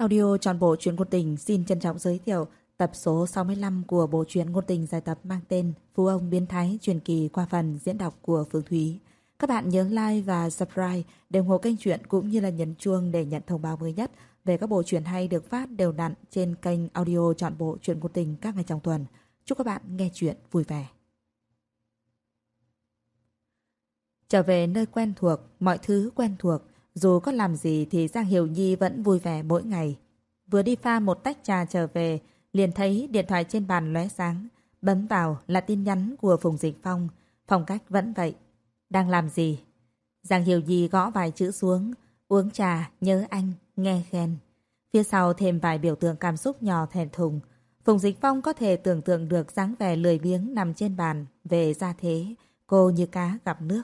Audio tròn bộ truyện ngôn tình xin trân trọng giới thiệu tập số 65 của bộ truyện ngôn tình dài tập mang tên Phú ông biến thái truyền kỳ qua phần diễn đọc của Phương Thúy. Các bạn nhớ like và subscribe để ủng hộ kênh truyện cũng như là nhấn chuông để nhận thông báo mới nhất về các bộ truyện hay được phát đều đặn trên kênh audio trọn bộ truyện ngôn tình các ngày trong tuần. Chúc các bạn nghe truyện vui vẻ. Trở về nơi quen thuộc, mọi thứ quen thuộc, dù có làm gì thì Giang Hiểu Nhi vẫn vui vẻ mỗi ngày. Vừa đi pha một tách trà trở về, liền thấy điện thoại trên bàn lóe sáng. Bấm vào là tin nhắn của Phùng Dịch Phong. Phong cách vẫn vậy. Đang làm gì? Giang Hiểu Nhi gõ vài chữ xuống. Uống trà, nhớ anh, nghe khen. Phía sau thêm vài biểu tượng cảm xúc nhỏ thèm thùng. Phùng Dịch Phong có thể tưởng tượng được dáng vẻ lười biếng nằm trên bàn về ra thế. Cô như cá gặp nước.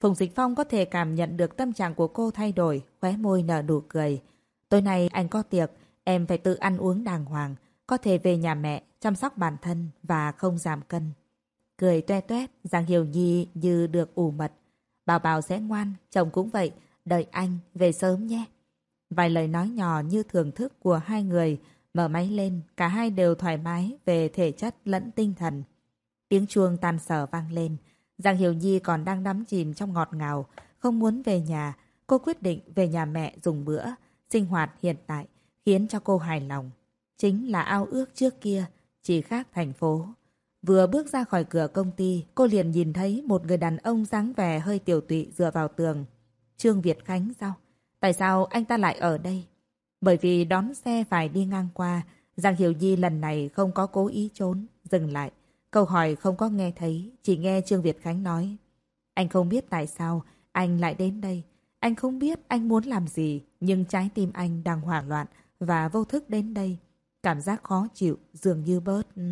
Phùng Dịch Phong có thể cảm nhận được tâm trạng của cô thay đổi, khóe môi nở nụ cười. Tối nay anh có tiệc, em phải tự ăn uống đàng hoàng, có thể về nhà mẹ, chăm sóc bản thân và không giảm cân. Cười toe toét, Giang Hiểu Nhi như được ủ mật. Bảo bảo sẽ ngoan, chồng cũng vậy, đợi anh, về sớm nhé. Vài lời nói nhỏ như thưởng thức của hai người, mở máy lên, cả hai đều thoải mái về thể chất lẫn tinh thần. Tiếng chuông tan sở vang lên, Giang Hiểu Nhi còn đang đắm chìm trong ngọt ngào, không muốn về nhà. Cô quyết định về nhà mẹ dùng bữa, sinh hoạt hiện tại, khiến cho cô hài lòng. Chính là ao ước trước kia, chỉ khác thành phố. Vừa bước ra khỏi cửa công ty, cô liền nhìn thấy một người đàn ông dáng vẻ hơi tiểu tụy dựa vào tường. Trương Việt Khánh sao? Tại sao anh ta lại ở đây? Bởi vì đón xe phải đi ngang qua, Giang Hiểu Nhi lần này không có cố ý trốn, dừng lại. Câu hỏi không có nghe thấy, chỉ nghe Trương Việt Khánh nói. Anh không biết tại sao anh lại đến đây. Anh không biết anh muốn làm gì, nhưng trái tim anh đang hoảng loạn và vô thức đến đây. Cảm giác khó chịu, dường như bớt... Ừ.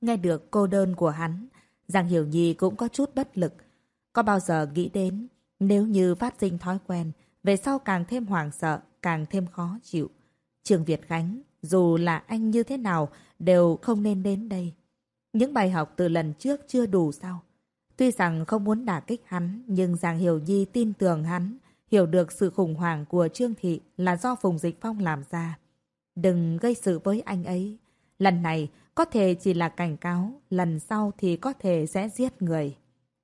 Nghe được cô đơn của hắn, Giang Hiểu Nhi cũng có chút bất lực. Có bao giờ nghĩ đến, nếu như phát sinh thói quen, về sau càng thêm hoảng sợ, càng thêm khó chịu. Trường Việt Khánh, dù là anh như thế nào, đều không nên đến đây. Những bài học từ lần trước chưa đủ sao? Tuy rằng không muốn đả kích hắn, nhưng Giang Hiểu Nhi tin tưởng hắn, hiểu được sự khủng hoảng của Trương Thị là do Phùng Dịch Phong làm ra. Đừng gây sự với anh ấy. Lần này có thể chỉ là cảnh cáo, lần sau thì có thể sẽ giết người.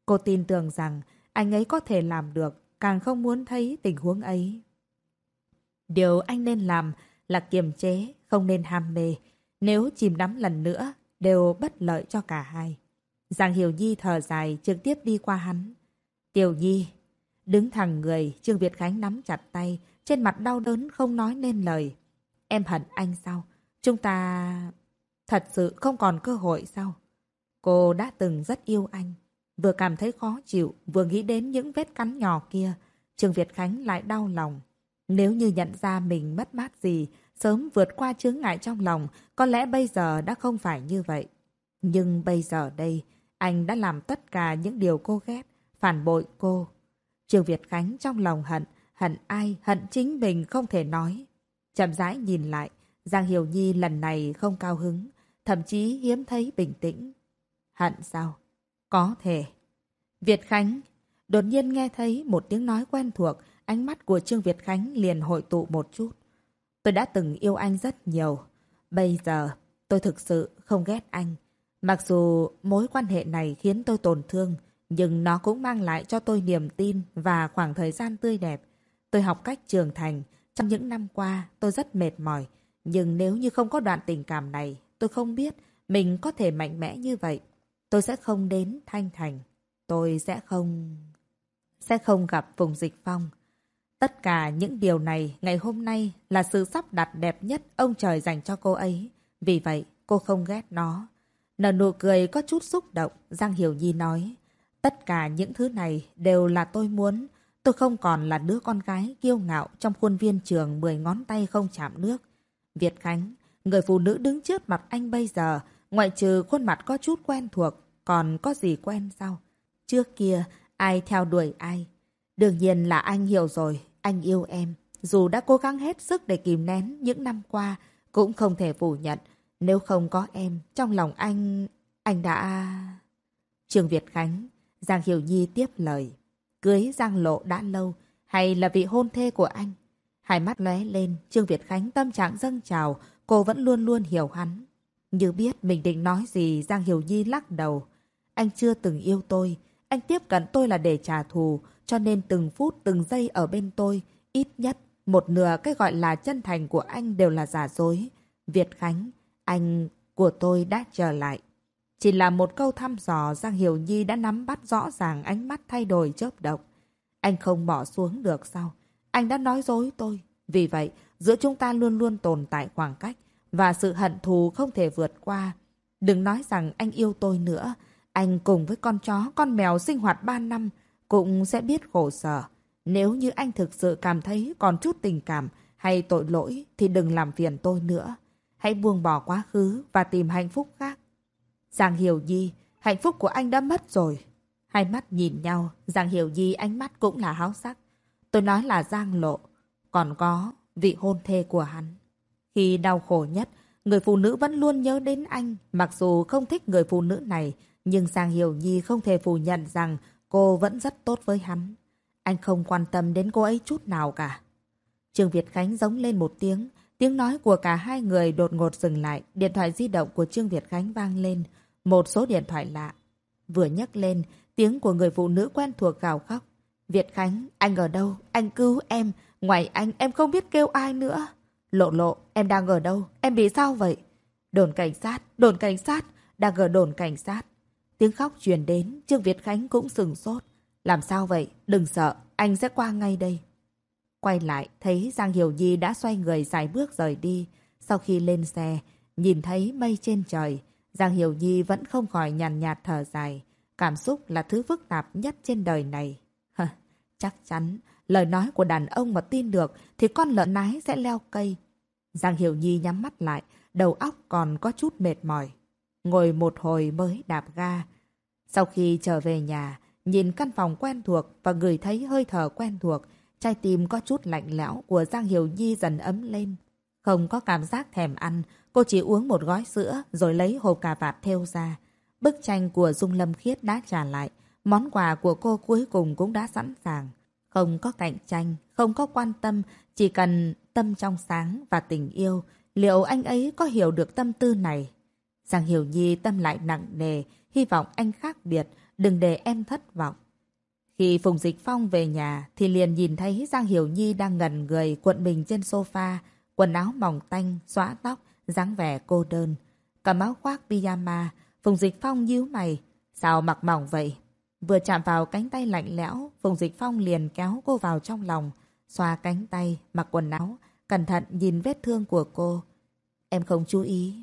Cô tin tưởng rằng anh ấy có thể làm được, càng không muốn thấy tình huống ấy. Điều anh nên làm là kiềm chế, không nên ham mê. Nếu chìm đắm lần nữa, đều bất lợi cho cả hai. Giang Hiểu Nhi thở dài trực tiếp đi qua hắn. Tiểu Nhi, đứng thẳng người, Trương Việt Khánh nắm chặt tay, trên mặt đau đớn không nói nên lời. Em hận anh sao? Chúng ta... Thật sự không còn cơ hội sao? Cô đã từng rất yêu anh. Vừa cảm thấy khó chịu, vừa nghĩ đến những vết cắn nhỏ kia. Trương Việt Khánh lại đau lòng. Nếu như nhận ra mình mất mát gì, sớm vượt qua chướng ngại trong lòng, có lẽ bây giờ đã không phải như vậy. Nhưng bây giờ đây, anh đã làm tất cả những điều cô ghét, phản bội cô. Trường Việt Khánh trong lòng hận, hận ai, hận chính mình không thể nói. Chậm rãi nhìn lại, Giang Hiểu Nhi lần này không cao hứng, thậm chí hiếm thấy bình tĩnh. Hận sao? Có thể. Việt Khánh, đột nhiên nghe thấy một tiếng nói quen thuộc, ánh mắt của Trương Việt Khánh liền hội tụ một chút. Tôi đã từng yêu anh rất nhiều. Bây giờ, tôi thực sự không ghét anh. Mặc dù mối quan hệ này khiến tôi tổn thương, nhưng nó cũng mang lại cho tôi niềm tin và khoảng thời gian tươi đẹp. Tôi học cách trưởng thành. Trong những năm qua, tôi rất mệt mỏi. Nhưng nếu như không có đoạn tình cảm này, tôi không biết mình có thể mạnh mẽ như vậy. Tôi sẽ không đến Thanh Thành. Tôi sẽ không... Sẽ không gặp vùng dịch phong. Tất cả những điều này ngày hôm nay là sự sắp đặt đẹp nhất ông trời dành cho cô ấy. Vì vậy, cô không ghét nó. Nở nụ cười có chút xúc động, Giang Hiểu Nhi nói. Tất cả những thứ này đều là tôi muốn. Tôi không còn là đứa con gái kiêu ngạo trong khuôn viên trường 10 ngón tay không chạm nước. Việt Khánh, người phụ nữ đứng trước mặt anh bây giờ, ngoại trừ khuôn mặt có chút quen thuộc, còn có gì quen sao? Trước kia, ai theo đuổi ai? Đương nhiên là anh hiểu rồi, anh yêu em. Dù đã cố gắng hết sức để kìm nén những năm qua, cũng không thể phủ nhận. Nếu không có em, trong lòng anh, anh đã... Trường Việt Khánh, Giang Hiểu Nhi tiếp lời. Cưới Giang Lộ đã lâu, hay là vị hôn thê của anh? Hai mắt lóe lên, Trương Việt Khánh tâm trạng dâng trào, cô vẫn luôn luôn hiểu hắn. Như biết mình định nói gì, Giang Hiểu Nhi lắc đầu. Anh chưa từng yêu tôi, anh tiếp cận tôi là để trả thù, cho nên từng phút từng giây ở bên tôi, ít nhất một nửa cái gọi là chân thành của anh đều là giả dối. Việt Khánh, anh của tôi đã trở lại. Chỉ là một câu thăm dò Giang Hiểu Nhi đã nắm bắt rõ ràng ánh mắt thay đổi chớp động. Anh không bỏ xuống được sao? Anh đã nói dối tôi. Vì vậy, giữa chúng ta luôn luôn tồn tại khoảng cách và sự hận thù không thể vượt qua. Đừng nói rằng anh yêu tôi nữa. Anh cùng với con chó, con mèo sinh hoạt ba năm cũng sẽ biết khổ sở. Nếu như anh thực sự cảm thấy còn chút tình cảm hay tội lỗi thì đừng làm phiền tôi nữa. Hãy buông bỏ quá khứ và tìm hạnh phúc khác. Giang Hiểu Nhi, hạnh phúc của anh đã mất rồi. Hai mắt nhìn nhau, Giang Hiểu Nhi ánh mắt cũng là háo sắc. Tôi nói là Giang Lộ, còn có vị hôn thê của hắn. Khi đau khổ nhất, người phụ nữ vẫn luôn nhớ đến anh. Mặc dù không thích người phụ nữ này, nhưng Giang Hiểu Nhi không thể phủ nhận rằng cô vẫn rất tốt với hắn. Anh không quan tâm đến cô ấy chút nào cả. Trương Việt Khánh giống lên một tiếng. Tiếng nói của cả hai người đột ngột dừng lại. Điện thoại di động của Trương Việt Khánh vang lên. Một số điện thoại lạ. Vừa nhấc lên, tiếng của người phụ nữ quen thuộc gào khóc. Việt Khánh, anh ở đâu? Anh cứu em. Ngoài anh, em không biết kêu ai nữa. Lộ lộ, em đang ở đâu? Em bị sao vậy? Đồn cảnh sát, đồn cảnh sát, đang ở đồn cảnh sát. Tiếng khóc truyền đến, Trương Việt Khánh cũng sừng sốt. Làm sao vậy? Đừng sợ, anh sẽ qua ngay đây. Quay lại, thấy Giang Hiểu Nhi đã xoay người dài bước rời đi. Sau khi lên xe, nhìn thấy mây trên trời, Giang Hiểu Nhi vẫn không khỏi nhàn nhạt thở dài. Cảm xúc là thứ phức tạp nhất trên đời này. Hờ, chắc chắn, lời nói của đàn ông mà tin được thì con lợn nái sẽ leo cây. Giang Hiểu Nhi nhắm mắt lại, đầu óc còn có chút mệt mỏi. Ngồi một hồi mới đạp ga. Sau khi trở về nhà, nhìn căn phòng quen thuộc và người thấy hơi thở quen thuộc, trái tim có chút lạnh lẽo của Giang Hiểu Nhi dần ấm lên. Không có cảm giác thèm ăn, cô chỉ uống một gói sữa rồi lấy hộp cà vạt theo ra. Bức tranh của Dung Lâm Khiết đã trả lại, món quà của cô cuối cùng cũng đã sẵn sàng. Không có cạnh tranh, không có quan tâm, chỉ cần tâm trong sáng và tình yêu. Liệu anh ấy có hiểu được tâm tư này? Giang Hiểu Nhi tâm lại nặng nề, hy vọng anh khác biệt, đừng để em thất vọng. Khi Phùng Dịch Phong về nhà thì liền nhìn thấy Giang Hiểu Nhi đang ngẩn người cuộn mình trên sofa, quần áo mỏng tanh, xóa tóc, dáng vẻ cô đơn. Cầm áo khoác pyjama, Phùng Dịch Phong nhíu mày. Sao mặc mỏng vậy? Vừa chạm vào cánh tay lạnh lẽo, Phùng Dịch Phong liền kéo cô vào trong lòng, xoa cánh tay, mặc quần áo, cẩn thận nhìn vết thương của cô. Em không chú ý.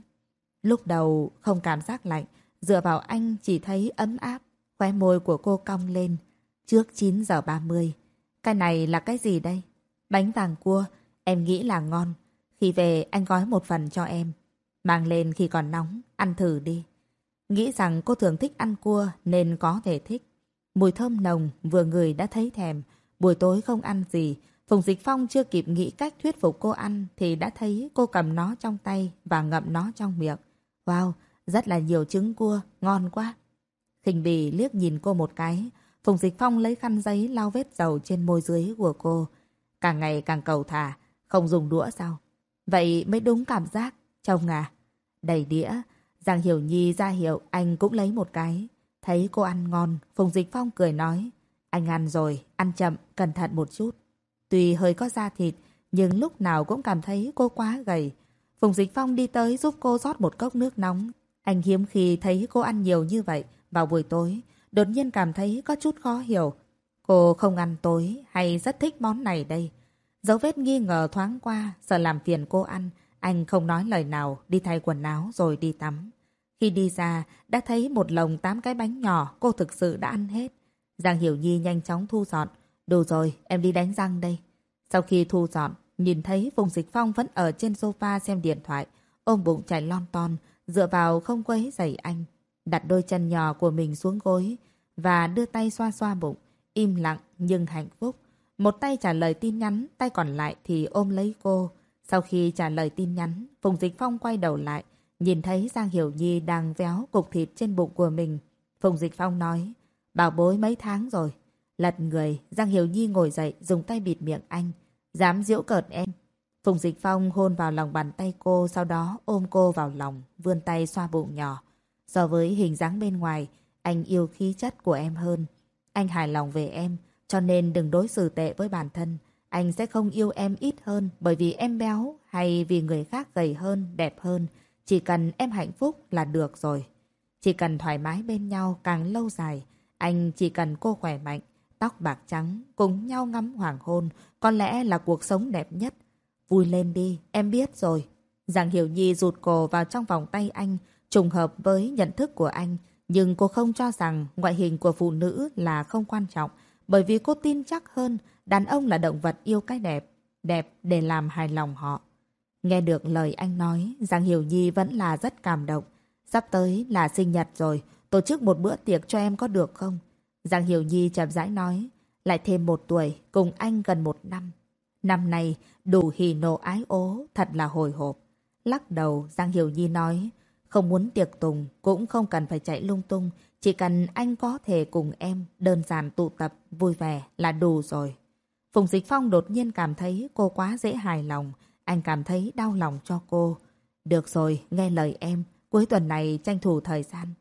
Lúc đầu không cảm giác lạnh, dựa vào anh chỉ thấy ấm áp, khóe môi của cô cong lên. Trước 9 giờ 30. Cái này là cái gì đây? Bánh vàng cua, em nghĩ là ngon. Khi về anh gói một phần cho em. Mang lên khi còn nóng, ăn thử đi. Nghĩ rằng cô thường thích ăn cua nên có thể thích. Mùi thơm nồng vừa người đã thấy thèm. Buổi tối không ăn gì. Phùng Dịch Phong chưa kịp nghĩ cách thuyết phục cô ăn thì đã thấy cô cầm nó trong tay và ngậm nó trong miệng. Wow, rất là nhiều trứng cua, ngon quá. Khinh bì liếc nhìn cô một cái. Phùng Dịch Phong lấy khăn giấy lau vết dầu trên môi dưới của cô. Càng ngày càng cầu thả, không dùng đũa sao? Vậy mới đúng cảm giác, chồng à. Đầy đĩa, Giang Hiểu Nhi ra hiệu anh cũng lấy một cái. Thấy cô ăn ngon, Phùng Dịch Phong cười nói. Anh ăn rồi, ăn chậm, cẩn thận một chút. Tuy hơi có da thịt, nhưng lúc nào cũng cảm thấy cô quá gầy. Phùng Dịch Phong đi tới giúp cô rót một cốc nước nóng. Anh hiếm khi thấy cô ăn nhiều như vậy vào buổi tối. Đột nhiên cảm thấy có chút khó hiểu. Cô không ăn tối hay rất thích món này đây. Dấu vết nghi ngờ thoáng qua, sợ làm phiền cô ăn. Anh không nói lời nào, đi thay quần áo rồi đi tắm. Khi đi ra, đã thấy một lồng tám cái bánh nhỏ, cô thực sự đã ăn hết. Giang Hiểu Nhi nhanh chóng thu dọn. Đủ rồi, em đi đánh răng đây. Sau khi thu dọn, nhìn thấy Phùng Dịch Phong vẫn ở trên sofa xem điện thoại, ôm bụng chạy lon ton, dựa vào không quấy giày anh. Đặt đôi chân nhỏ của mình xuống gối và đưa tay xoa xoa bụng, im lặng nhưng hạnh phúc. Một tay trả lời tin nhắn, tay còn lại thì ôm lấy cô. Sau khi trả lời tin nhắn, Phùng Dịch Phong quay đầu lại, nhìn thấy Giang Hiểu Nhi đang véo cục thịt trên bụng của mình. Phùng Dịch Phong nói, bảo bối mấy tháng rồi. Lật người, Giang Hiểu Nhi ngồi dậy dùng tay bịt miệng anh. Dám diễu cợt em. Phùng Dịch Phong hôn vào lòng bàn tay cô, sau đó ôm cô vào lòng, vươn tay xoa bụng nhỏ. So với hình dáng bên ngoài, anh yêu khí chất của em hơn. Anh hài lòng về em, cho nên đừng đối xử tệ với bản thân. Anh sẽ không yêu em ít hơn bởi vì em béo hay vì người khác gầy hơn, đẹp hơn. Chỉ cần em hạnh phúc là được rồi. Chỉ cần thoải mái bên nhau càng lâu dài. Anh chỉ cần cô khỏe mạnh, tóc bạc trắng, cùng nhau ngắm hoàng hôn. Có lẽ là cuộc sống đẹp nhất. Vui lên đi, em biết rồi. Giang Hiểu Nhi rụt cổ vào trong vòng tay anh, trùng hợp với nhận thức của anh. Nhưng cô không cho rằng ngoại hình của phụ nữ là không quan trọng, bởi vì cô tin chắc hơn đàn ông là động vật yêu cái đẹp, đẹp để làm hài lòng họ. Nghe được lời anh nói, Giang Hiểu Nhi vẫn là rất cảm động. Sắp tới là sinh nhật rồi, tổ chức một bữa tiệc cho em có được không? Giang Hiểu Nhi chậm rãi nói, lại thêm một tuổi, cùng anh gần một năm. Năm nay, đủ hỉ nộ ái ố, thật là hồi hộp. Lắc đầu, Giang Hiểu Nhi nói, không muốn tiệc tùng, cũng không cần phải chạy lung tung, chỉ cần anh có thể cùng em đơn giản tụ tập, vui vẻ là đủ rồi. Phùng Dịch Phong đột nhiên cảm thấy cô quá dễ hài lòng, anh cảm thấy đau lòng cho cô. Được rồi, nghe lời em, cuối tuần này tranh thủ thời gian.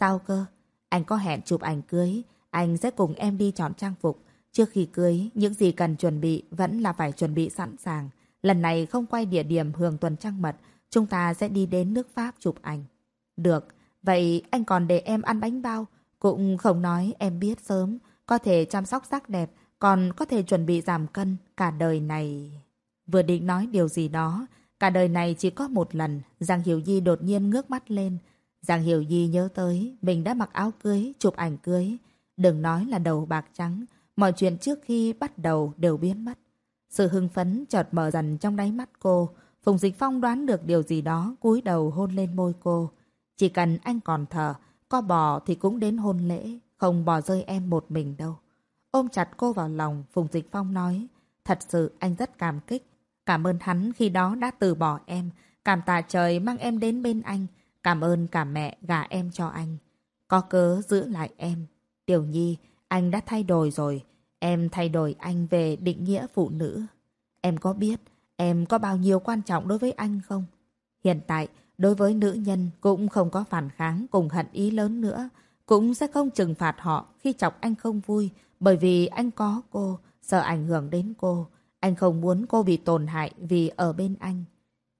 Sao cơ? Anh có hẹn chụp ảnh cưới, anh sẽ cùng em đi chọn trang phục. Trước khi cưới, những gì cần chuẩn bị vẫn là phải chuẩn bị sẵn sàng. Lần này không quay địa điểm hưởng tuần trăng mật, chúng ta sẽ đi đến nước Pháp chụp ảnh. Được, vậy anh còn để em ăn bánh bao, cũng không nói em biết sớm, có thể chăm sóc sắc đẹp, còn có thể chuẩn bị giảm cân cả đời này. Vừa định nói điều gì đó, cả đời này chỉ có một lần, Giang Hiểu Di đột nhiên ngước mắt lên. Giang Hiểu Di nhớ tới, mình đã mặc áo cưới, chụp ảnh cưới. Đừng nói là đầu bạc trắng, mọi chuyện trước khi bắt đầu đều biến mất. Sự hưng phấn chợt mở dần trong đáy mắt cô. Phùng Dịch Phong đoán được điều gì đó, cúi đầu hôn lên môi cô. Chỉ cần anh còn thở, có bò thì cũng đến hôn lễ, không bỏ rơi em một mình đâu. Ôm chặt cô vào lòng, Phùng Dịch Phong nói, thật sự anh rất cảm kích. Cảm ơn hắn khi đó đã từ bỏ em, cảm tạ trời mang em đến bên anh, cảm ơn cả mẹ gả em cho anh. Có cớ giữ lại em. Tiểu Nhi, anh đã thay đổi rồi, em thay đổi anh về định nghĩa phụ nữ. Em có biết em có bao nhiêu quan trọng đối với anh không? Hiện tại, đối với nữ nhân cũng không có phản kháng cùng hận ý lớn nữa, cũng sẽ không trừng phạt họ khi chọc anh không vui, bởi vì anh có cô, sợ ảnh hưởng đến cô. Anh không muốn cô bị tổn hại vì ở bên anh.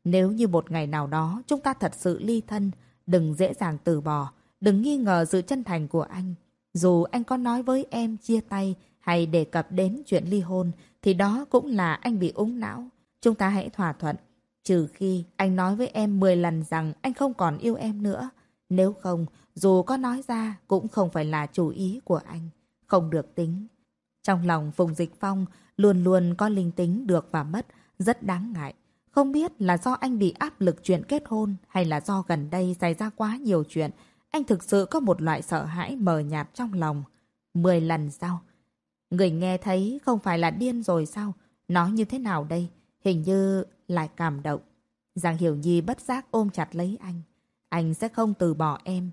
Nếu như một ngày nào đó chúng ta thật sự ly thân, đừng dễ dàng từ bỏ, đừng nghi ngờ sự chân thành của anh. Dù anh có nói với em chia tay hay đề cập đến chuyện ly hôn, thì đó cũng là anh bị úng não. Chúng ta hãy thỏa thuận. Trừ khi anh nói với em 10 lần rằng anh không còn yêu em nữa. Nếu không, dù có nói ra cũng không phải là chủ ý của anh không được tính. Trong lòng Phùng Dịch Phong luôn luôn có linh tính được và mất, rất đáng ngại. Không biết là do anh bị áp lực chuyện kết hôn hay là do gần đây xảy ra quá nhiều chuyện, anh thực sự có một loại sợ hãi mờ nhạt trong lòng. Mười lần sau. Người nghe thấy không phải là điên rồi sao? Nói như thế nào đây? Hình như lại cảm động. Giang Hiểu Nhi bất giác ôm chặt lấy anh. Anh sẽ không từ bỏ em.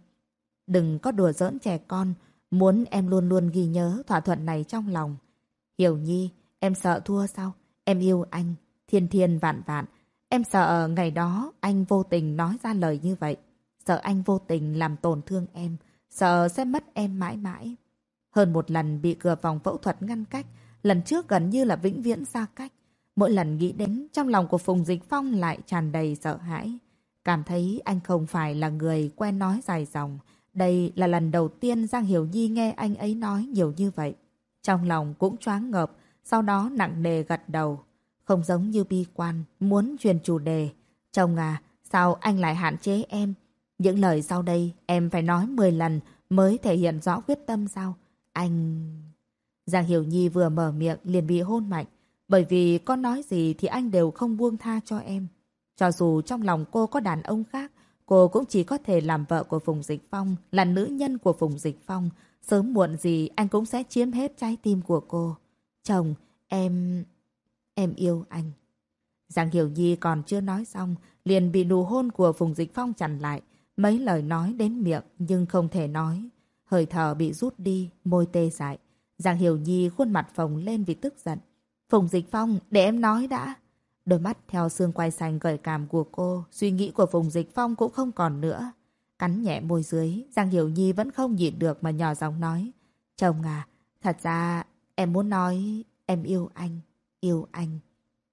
Đừng có đùa giỡn trẻ con, Muốn em luôn luôn ghi nhớ thỏa thuận này trong lòng. Hiểu Nhi, em sợ thua sao? Em yêu anh, thiên thiên vạn vạn. Em sợ ngày đó anh vô tình nói ra lời như vậy. Sợ anh vô tình làm tổn thương em. Sợ sẽ mất em mãi mãi. Hơn một lần bị cửa vòng phẫu thuật ngăn cách. Lần trước gần như là vĩnh viễn xa cách. Mỗi lần nghĩ đến, trong lòng của Phùng Dịch Phong lại tràn đầy sợ hãi. Cảm thấy anh không phải là người quen nói dài dòng. Đây là lần đầu tiên Giang Hiểu Nhi nghe anh ấy nói nhiều như vậy. Trong lòng cũng choáng ngợp, sau đó nặng nề gật đầu. Không giống như bi quan, muốn truyền chủ đề. Chồng à, sao anh lại hạn chế em? Những lời sau đây em phải nói 10 lần mới thể hiện rõ quyết tâm sao? Anh... Giang Hiểu Nhi vừa mở miệng liền bị hôn mạnh. Bởi vì có nói gì thì anh đều không buông tha cho em. Cho dù trong lòng cô có đàn ông khác, Cô cũng chỉ có thể làm vợ của Phùng Dịch Phong, là nữ nhân của Phùng Dịch Phong. Sớm muộn gì anh cũng sẽ chiếm hết trái tim của cô. Chồng, em... em yêu anh. Giang Hiểu Nhi còn chưa nói xong, liền bị nụ hôn của Phùng Dịch Phong chặn lại. Mấy lời nói đến miệng nhưng không thể nói. Hơi thở bị rút đi, môi tê dại. Giang Hiểu Nhi khuôn mặt phồng lên vì tức giận. Phùng Dịch Phong, để em nói đã. Đôi mắt theo xương quay xanh gợi cảm của cô, suy nghĩ của Phùng Dịch Phong cũng không còn nữa. Cắn nhẹ môi dưới, Giang Hiểu Nhi vẫn không nhịn được mà nhỏ giọng nói. Chồng à, thật ra em muốn nói em yêu anh, yêu anh.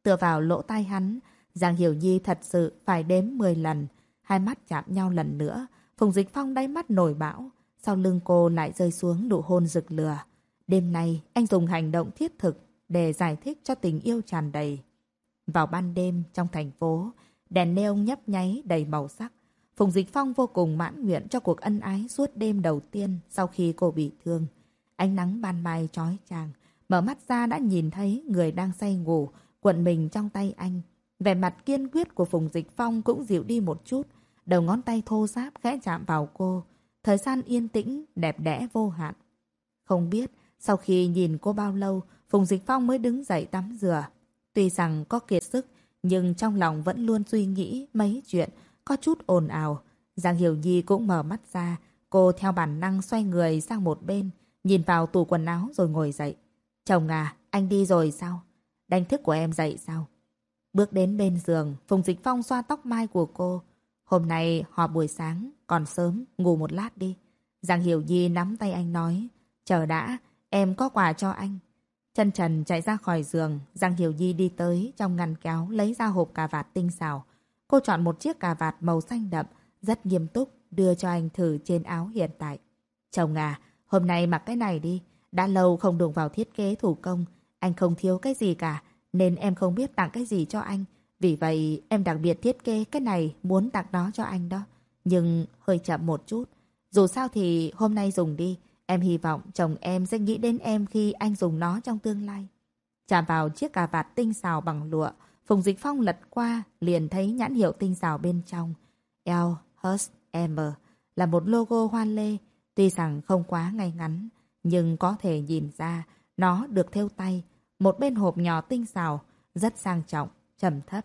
Tựa vào lỗ tai hắn, Giang Hiểu Nhi thật sự phải đếm 10 lần. Hai mắt chạm nhau lần nữa, Phùng Dịch Phong đáy mắt nổi bão. Sau lưng cô lại rơi xuống nụ hôn rực lửa. Đêm nay, anh dùng hành động thiết thực để giải thích cho tình yêu tràn đầy. Vào ban đêm trong thành phố, đèn neon nhấp nháy đầy màu sắc. Phùng Dịch Phong vô cùng mãn nguyện cho cuộc ân ái suốt đêm đầu tiên sau khi cô bị thương. Ánh nắng ban mai trói chang, mở mắt ra đã nhìn thấy người đang say ngủ, cuộn mình trong tay anh. Vẻ mặt kiên quyết của Phùng Dịch Phong cũng dịu đi một chút, đầu ngón tay thô ráp khẽ chạm vào cô. Thời gian yên tĩnh, đẹp đẽ vô hạn. Không biết, sau khi nhìn cô bao lâu, Phùng Dịch Phong mới đứng dậy tắm rửa. Tuy rằng có kiệt sức, nhưng trong lòng vẫn luôn suy nghĩ mấy chuyện, có chút ồn ào. Giang Hiểu Nhi cũng mở mắt ra, cô theo bản năng xoay người sang một bên, nhìn vào tủ quần áo rồi ngồi dậy. Chồng à, anh đi rồi sao? Đánh thức của em dậy sao? Bước đến bên giường, Phùng Dịch Phong xoa tóc mai của cô. Hôm nay họp buổi sáng, còn sớm, ngủ một lát đi. Giang Hiểu Nhi nắm tay anh nói, chờ đã, em có quà cho anh. Chân trần chạy ra khỏi giường, Giang Hiểu Nhi đi tới trong ngăn kéo lấy ra hộp cà vạt tinh xảo. Cô chọn một chiếc cà vạt màu xanh đậm, rất nghiêm túc, đưa cho anh thử trên áo hiện tại. Chồng à, hôm nay mặc cái này đi. Đã lâu không đụng vào thiết kế thủ công. Anh không thiếu cái gì cả, nên em không biết tặng cái gì cho anh. Vì vậy, em đặc biệt thiết kế cái này muốn tặng đó cho anh đó. Nhưng hơi chậm một chút. Dù sao thì hôm nay dùng đi. Em hy vọng chồng em sẽ nghĩ đến em khi anh dùng nó trong tương lai. Chạm vào chiếc cà vạt tinh xào bằng lụa, Phùng Dịch Phong lật qua, liền thấy nhãn hiệu tinh xào bên trong. L, Hurst, M là một logo hoa lê, tuy rằng không quá ngay ngắn, nhưng có thể nhìn ra nó được thêu tay. Một bên hộp nhỏ tinh xào, rất sang trọng, trầm thấp.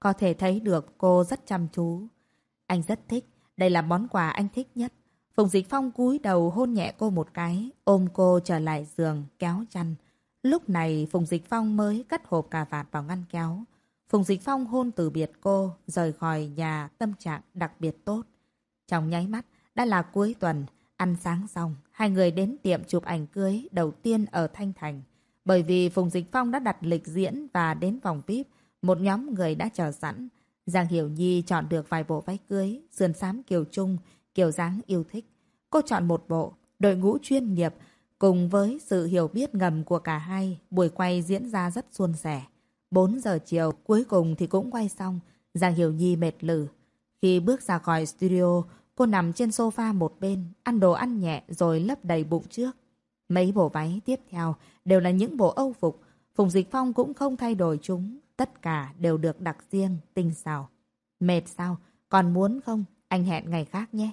Có thể thấy được cô rất chăm chú. Anh rất thích, đây là món quà anh thích nhất. Phùng Dịch Phong cúi đầu hôn nhẹ cô một cái, ôm cô trở lại giường, kéo chăn. Lúc này Phùng Dịch Phong mới cất hộp cà vạt vào ngăn kéo. Phùng Dịch Phong hôn từ biệt cô, rời khỏi nhà tâm trạng đặc biệt tốt. Trong nháy mắt, đã là cuối tuần, ăn sáng xong, hai người đến tiệm chụp ảnh cưới đầu tiên ở Thanh Thành. Bởi vì Phùng Dịch Phong đã đặt lịch diễn và đến vòng VIP, một nhóm người đã chờ sẵn. Giang Hiểu Nhi chọn được vài bộ váy cưới, sườn xám kiều trung, kiểu dáng yêu thích. Cô chọn một bộ, đội ngũ chuyên nghiệp, cùng với sự hiểu biết ngầm của cả hai, buổi quay diễn ra rất suôn sẻ. 4 giờ chiều, cuối cùng thì cũng quay xong. Giang Hiểu Nhi mệt lử. Khi bước ra khỏi studio, cô nằm trên sofa một bên, ăn đồ ăn nhẹ rồi lấp đầy bụng trước. Mấy bộ váy tiếp theo đều là những bộ âu phục. Phùng Dịch Phong cũng không thay đổi chúng. Tất cả đều được đặc riêng, tinh xảo. Mệt sao? Còn muốn không? Anh hẹn ngày khác nhé.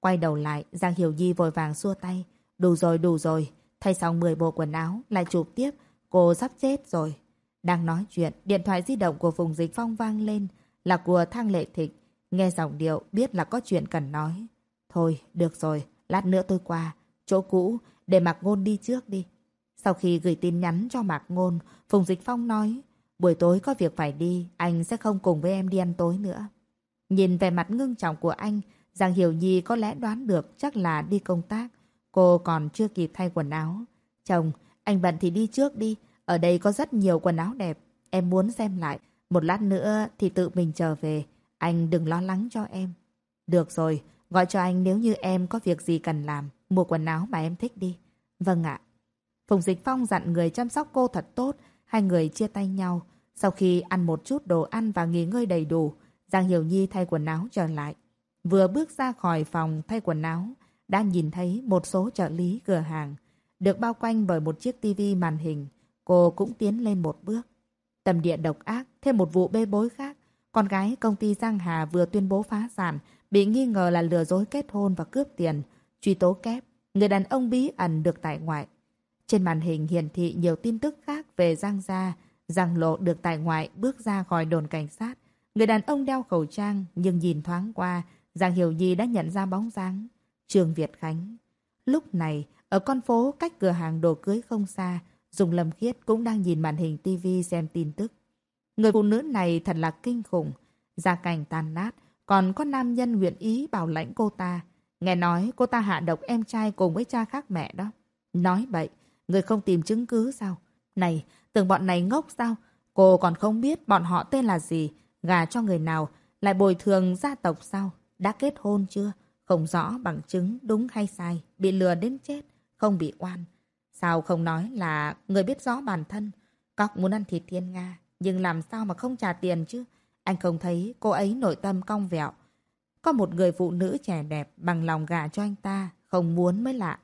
Quay đầu lại, Giang Hiểu Nhi vội vàng xua tay. Đủ rồi, đủ rồi. Thay xong 10 bộ quần áo, lại chụp tiếp. Cô sắp chết rồi. Đang nói chuyện, điện thoại di động của Phùng Dịch Phong vang lên. Là của Thang Lệ Thịnh. Nghe giọng điệu, biết là có chuyện cần nói. Thôi, được rồi. Lát nữa tôi qua. Chỗ cũ, để Mạc Ngôn đi trước đi. Sau khi gửi tin nhắn cho Mạc Ngôn, Phùng Dịch Phong nói. Buổi tối có việc phải đi, anh sẽ không cùng với em đi ăn tối nữa. Nhìn về mặt ngưng trọng của anh, Giang Hiểu Nhi có lẽ đoán được chắc là đi công tác. Cô còn chưa kịp thay quần áo. Chồng, anh bận thì đi trước đi. Ở đây có rất nhiều quần áo đẹp. Em muốn xem lại. Một lát nữa thì tự mình trở về. Anh đừng lo lắng cho em. Được rồi, gọi cho anh nếu như em có việc gì cần làm. Mua quần áo mà em thích đi. Vâng ạ. Phùng Dịch Phong dặn người chăm sóc cô thật tốt. Hai người chia tay nhau. Sau khi ăn một chút đồ ăn và nghỉ ngơi đầy đủ, Giang Hiểu Nhi thay quần áo trở lại. Vừa bước ra khỏi phòng thay quần áo, đã nhìn thấy một số trợ lý cửa hàng, được bao quanh bởi một chiếc tivi màn hình. Cô cũng tiến lên một bước. Tầm địa độc ác, thêm một vụ bê bối khác. Con gái công ty Giang Hà vừa tuyên bố phá sản, bị nghi ngờ là lừa dối kết hôn và cướp tiền. Truy tố kép, người đàn ông bí ẩn được tại ngoại. Trên màn hình hiển thị nhiều tin tức khác về Giang Gia. Giang Lộ được tại ngoại bước ra khỏi đồn cảnh sát. Người đàn ông đeo khẩu trang nhưng nhìn thoáng qua Giang Hiểu Nhi đã nhận ra bóng dáng. Trường Việt Khánh. Lúc này, ở con phố cách cửa hàng đồ cưới không xa, Dùng Lâm Khiết cũng đang nhìn màn hình tivi xem tin tức. Người phụ nữ này thật là kinh khủng. Gia cảnh tàn nát, còn có nam nhân nguyện ý bảo lãnh cô ta. Nghe nói cô ta hạ độc em trai cùng với cha khác mẹ đó. Nói bậy, người không tìm chứng cứ sao? Này, tưởng bọn này ngốc sao? Cô còn không biết bọn họ tên là gì, gà cho người nào, lại bồi thường gia tộc sao? Đã kết hôn chưa? Không rõ bằng chứng đúng hay sai, bị lừa đến chết, không bị oan. Sao không nói là người biết rõ bản thân? Cóc muốn ăn thịt thiên Nga, nhưng làm sao mà không trả tiền chứ? Anh không thấy cô ấy nội tâm cong vẹo. Có một người phụ nữ trẻ đẹp bằng lòng gả cho anh ta, không muốn mới lạ.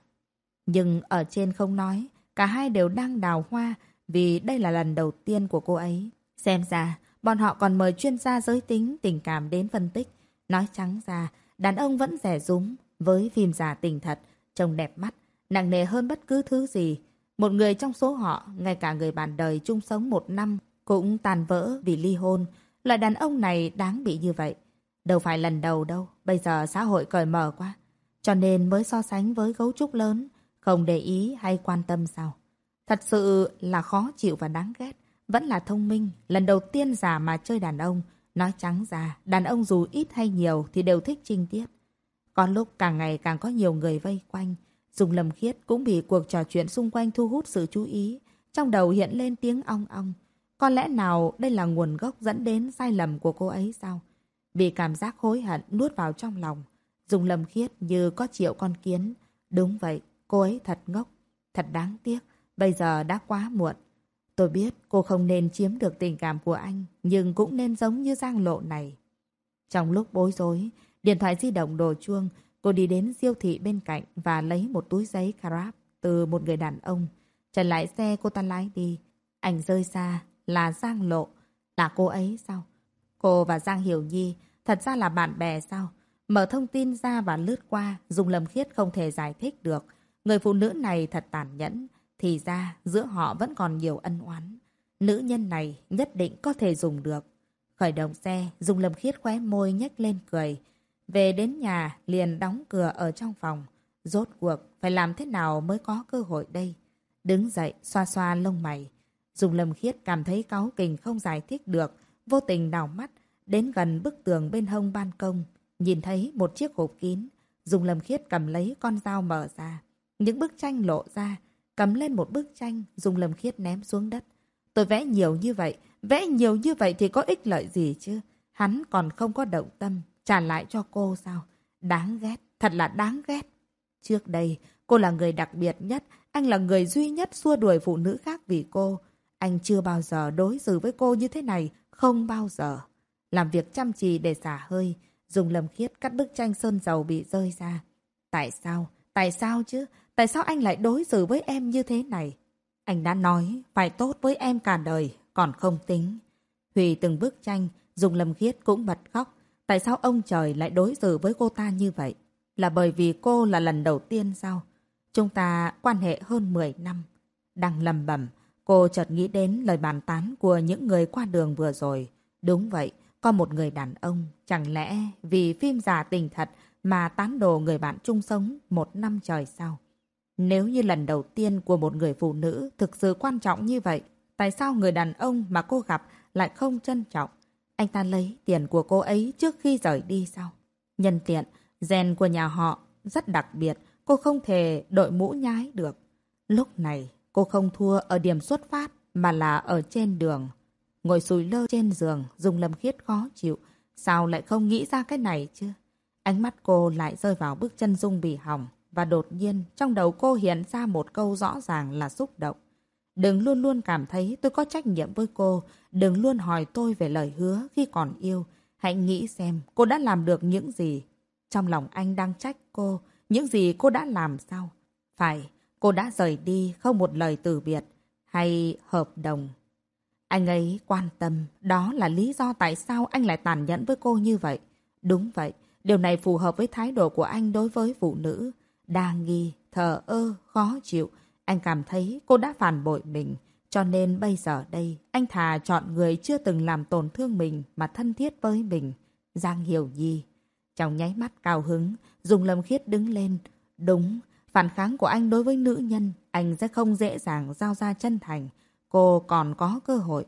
Nhưng ở trên không nói, cả hai đều đang đào hoa vì đây là lần đầu tiên của cô ấy. Xem ra, bọn họ còn mời chuyên gia giới tính tình cảm đến phân tích. Nói trắng ra, đàn ông vẫn rẻ rúng với phim giả tình thật, trông đẹp mắt, nặng nề hơn bất cứ thứ gì. Một người trong số họ, ngay cả người bạn đời chung sống một năm, cũng tàn vỡ vì ly hôn. Loại đàn ông này đáng bị như vậy. Đâu phải lần đầu đâu, bây giờ xã hội cởi mở quá. Cho nên mới so sánh với gấu trúc lớn, không để ý hay quan tâm sao. Thật sự là khó chịu và đáng ghét. Vẫn là thông minh, lần đầu tiên già mà chơi đàn ông. Nói trắng ra, đàn ông dù ít hay nhiều thì đều thích trinh tiết. Có lúc càng ngày càng có nhiều người vây quanh. Dùng lầm khiết cũng bị cuộc trò chuyện xung quanh thu hút sự chú ý. Trong đầu hiện lên tiếng ong ong. Có lẽ nào đây là nguồn gốc dẫn đến sai lầm của cô ấy sao? Vì cảm giác hối hận nuốt vào trong lòng. Dùng lầm khiết như có triệu con kiến. Đúng vậy, cô ấy thật ngốc, thật đáng tiếc. Bây giờ đã quá muộn. Tôi biết cô không nên chiếm được tình cảm của anh, nhưng cũng nên giống như Giang Lộ này. Trong lúc bối rối, điện thoại di động đổ chuông, cô đi đến siêu thị bên cạnh và lấy một túi giấy crap từ một người đàn ông. Trần lại xe cô ta lái đi. Ảnh rơi xa là Giang Lộ. Là cô ấy sao? Cô và Giang Hiểu Nhi thật ra là bạn bè sao? Mở thông tin ra và lướt qua, dùng lầm khiết không thể giải thích được. Người phụ nữ này thật tàn nhẫn. Thì ra giữa họ vẫn còn nhiều ân oán. Nữ nhân này nhất định có thể dùng được. Khởi động xe, dùng lầm khiết khóe môi nhếch lên cười. Về đến nhà, liền đóng cửa ở trong phòng. Rốt cuộc, phải làm thế nào mới có cơ hội đây? Đứng dậy, xoa xoa lông mày. Dùng lầm khiết cảm thấy cáu kình không giải thích được, vô tình đào mắt, đến gần bức tường bên hông ban công. Nhìn thấy một chiếc hộp kín, dùng lầm khiết cầm lấy con dao mở ra. Những bức tranh lộ ra, cầm lên một bức tranh, dùng lầm khiết ném xuống đất. Tôi vẽ nhiều như vậy, vẽ nhiều như vậy thì có ích lợi gì chứ? Hắn còn không có động tâm, trả lại cho cô sao? Đáng ghét, thật là đáng ghét. Trước đây, cô là người đặc biệt nhất, anh là người duy nhất xua đuổi phụ nữ khác vì cô. Anh chưa bao giờ đối xử với cô như thế này, không bao giờ. Làm việc chăm chỉ để xả hơi, dùng lầm khiết cắt bức tranh sơn dầu bị rơi ra. Tại sao? Tại sao chứ? Tại sao anh lại đối xử với em như thế này? Anh đã nói phải tốt với em cả đời, còn không tính. Hủy từng bức tranh, dùng lầm khiết cũng bật khóc. Tại sao ông trời lại đối xử với cô ta như vậy? Là bởi vì cô là lần đầu tiên sao? Chúng ta quan hệ hơn 10 năm. Đang lầm bẩm, cô chợt nghĩ đến lời bàn tán của những người qua đường vừa rồi. Đúng vậy, có một người đàn ông, chẳng lẽ vì phim giả tình thật mà tán đồ người bạn chung sống một năm trời sao? Nếu như lần đầu tiên của một người phụ nữ thực sự quan trọng như vậy, tại sao người đàn ông mà cô gặp lại không trân trọng? Anh ta lấy tiền của cô ấy trước khi rời đi sao? Nhân tiện, gen của nhà họ rất đặc biệt, cô không thể đội mũ nhái được. Lúc này, cô không thua ở điểm xuất phát mà là ở trên đường. Ngồi sùi lơ trên giường, dùng lâm khiết khó chịu. Sao lại không nghĩ ra cái này chứ? Ánh mắt cô lại rơi vào bước chân Dung bị hỏng. Và đột nhiên, trong đầu cô hiện ra một câu rõ ràng là xúc động. Đừng luôn luôn cảm thấy tôi có trách nhiệm với cô. Đừng luôn hỏi tôi về lời hứa khi còn yêu. Hãy nghĩ xem cô đã làm được những gì. Trong lòng anh đang trách cô. Những gì cô đã làm sao? Phải, cô đã rời đi không một lời từ biệt. Hay hợp đồng. Anh ấy quan tâm. Đó là lý do tại sao anh lại tàn nhẫn với cô như vậy. Đúng vậy. Điều này phù hợp với thái độ của anh đối với phụ nữ. Đa nghi, thờ ơ, khó chịu. Anh cảm thấy cô đã phản bội mình. Cho nên bây giờ đây, anh thà chọn người chưa từng làm tổn thương mình mà thân thiết với mình. Giang Hiểu Nhi. Trong nháy mắt cao hứng, dùng lâm khiết đứng lên. Đúng, phản kháng của anh đối với nữ nhân, anh anh sẽ không dễ dàng giao ra chân thành. Cô còn có cơ hội.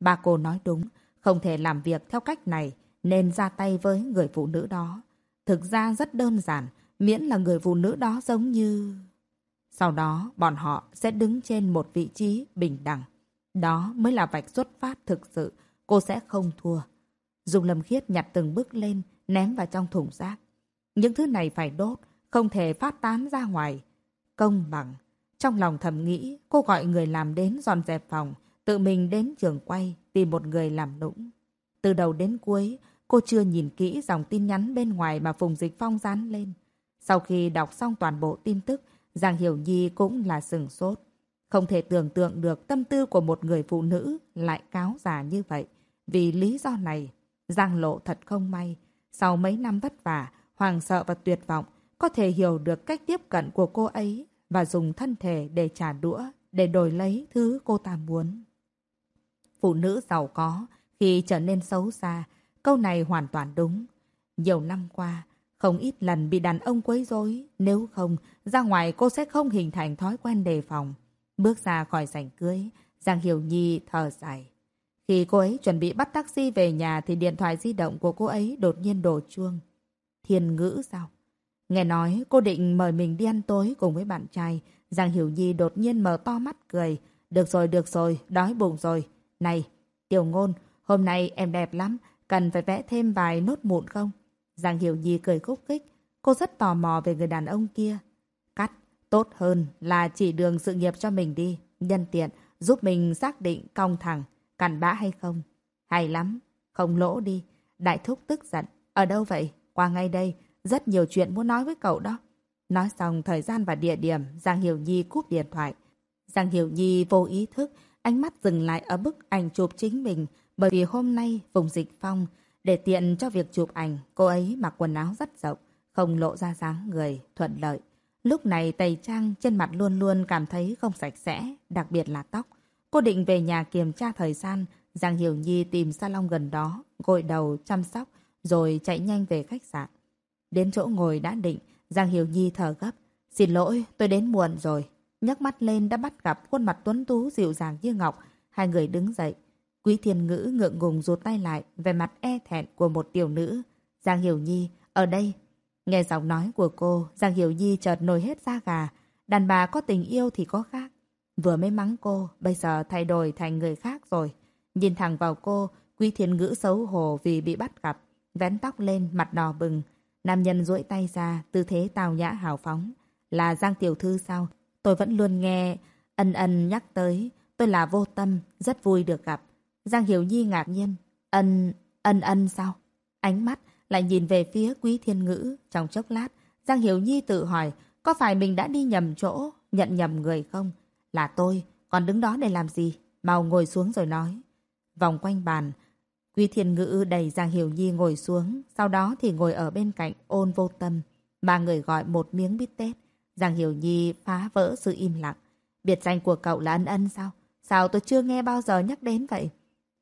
Ba cô nói đúng, không thể làm việc theo cách này nên ra tay với người phụ nữ đó. Thực ra rất đơn giản, miễn là người phụ nữ đó giống như... Sau đó, bọn họ sẽ đứng trên một vị trí bình đẳng. Đó mới là vạch xuất phát thực sự. Cô sẽ không thua. dùng Lâm Khiết nhặt từng bước lên, ném vào trong thùng rác. Những thứ này phải đốt, không thể phát tán ra ngoài. Công bằng. Trong lòng thầm nghĩ, cô gọi người làm đến dọn dẹp phòng, tự mình đến trường quay, tìm một người làm nũng. Từ đầu đến cuối, cô chưa nhìn kỹ dòng tin nhắn bên ngoài mà Phùng Dịch Phong dán lên. Sau khi đọc xong toàn bộ tin tức, Giang Hiểu Nhi cũng là sừng sốt. Không thể tưởng tượng được tâm tư của một người phụ nữ lại cáo già như vậy. Vì lý do này, Giang Lộ thật không may. Sau mấy năm vất vả, hoàng sợ và tuyệt vọng, có thể hiểu được cách tiếp cận của cô ấy và dùng thân thể để trả đũa, để đổi lấy thứ cô ta muốn. Phụ nữ giàu có, khi trở nên xấu xa, câu này hoàn toàn đúng. Nhiều năm qua, không ít lần bị đàn ông quấy rối, nếu không, ra ngoài cô sẽ không hình thành thói quen đề phòng. Bước ra khỏi sảnh cưới, Giang Hiểu Nhi thở dài. Khi cô ấy chuẩn bị bắt taxi về nhà thì điện thoại di động của cô ấy đột nhiên đổ chuông. Thiên ngữ sao? Nghe nói cô định mời mình đi ăn tối cùng với bạn trai. Giang Hiểu Nhi đột nhiên mở to mắt cười. Được rồi, được rồi, đói bụng rồi. Này, Tiểu Ngôn, hôm nay em đẹp lắm. Cần phải vẽ thêm vài nốt mụn không? Giang Hiểu Nhi cười khúc khích. Cô rất tò mò về người đàn ông kia. Cắt, tốt hơn là chỉ đường sự nghiệp cho mình đi. Nhân tiện, giúp mình xác định cong thẳng, cặn bã hay không. Hay lắm, không lỗ đi. Đại thúc tức giận. Ở đâu vậy? Qua ngay đây. Rất nhiều chuyện muốn nói với cậu đó. Nói xong thời gian và địa điểm, Giang Hiểu Nhi cúp điện thoại. Giang Hiểu Nhi vô ý thức, ánh mắt dừng lại ở bức ảnh chụp chính mình. Bởi vì hôm nay, vùng dịch phong để tiện cho việc chụp ảnh, cô ấy mặc quần áo rất rộng, không lộ ra dáng người, thuận lợi. Lúc này tẩy trang trên mặt luôn luôn cảm thấy không sạch sẽ, đặc biệt là tóc. Cô định về nhà kiểm tra thời gian, Giang Hiểu Nhi tìm salon gần đó, gội đầu, chăm sóc, rồi chạy nhanh về khách sạn. Đến chỗ ngồi đã định, Giang Hiểu Nhi thở gấp. Xin lỗi, tôi đến muộn rồi. nhấc mắt lên đã bắt gặp khuôn mặt tuấn tú dịu dàng như ngọc. Hai người đứng dậy. Quý thiên ngữ ngượng ngùng rụt tay lại về mặt e thẹn của một tiểu nữ. Giang Hiểu Nhi, ở đây. Nghe giọng nói của cô, Giang Hiểu Nhi chợt nổi hết da gà. Đàn bà có tình yêu thì có khác. Vừa mới mắng cô, bây giờ thay đổi thành người khác rồi. Nhìn thẳng vào cô, Quý thiên ngữ xấu hổ vì bị bắt gặp. Vén tóc lên, mặt đỏ bừng. Nam nhân duỗi tay ra, tư thế tào nhã hào phóng. Là Giang Tiểu Thư sao? Tôi vẫn luôn nghe ân ân nhắc tới. Tôi là vô tâm, rất vui được gặp. Giang Hiểu Nhi ngạc nhiên. Ân, ân ân sao? Ánh mắt lại nhìn về phía quý thiên ngữ. Trong chốc lát, Giang Hiểu Nhi tự hỏi có phải mình đã đi nhầm chỗ, nhận nhầm người không? Là tôi, còn đứng đó để làm gì? Mau ngồi xuống rồi nói. Vòng quanh bàn, Quý thiên ngữ đẩy Giang Hiểu Nhi ngồi xuống, sau đó thì ngồi ở bên cạnh ôn vô tâm. Ba người gọi một miếng bít tết. Giang Hiểu Nhi phá vỡ sự im lặng. Biệt danh của cậu là ân ân sao? Sao tôi chưa nghe bao giờ nhắc đến vậy?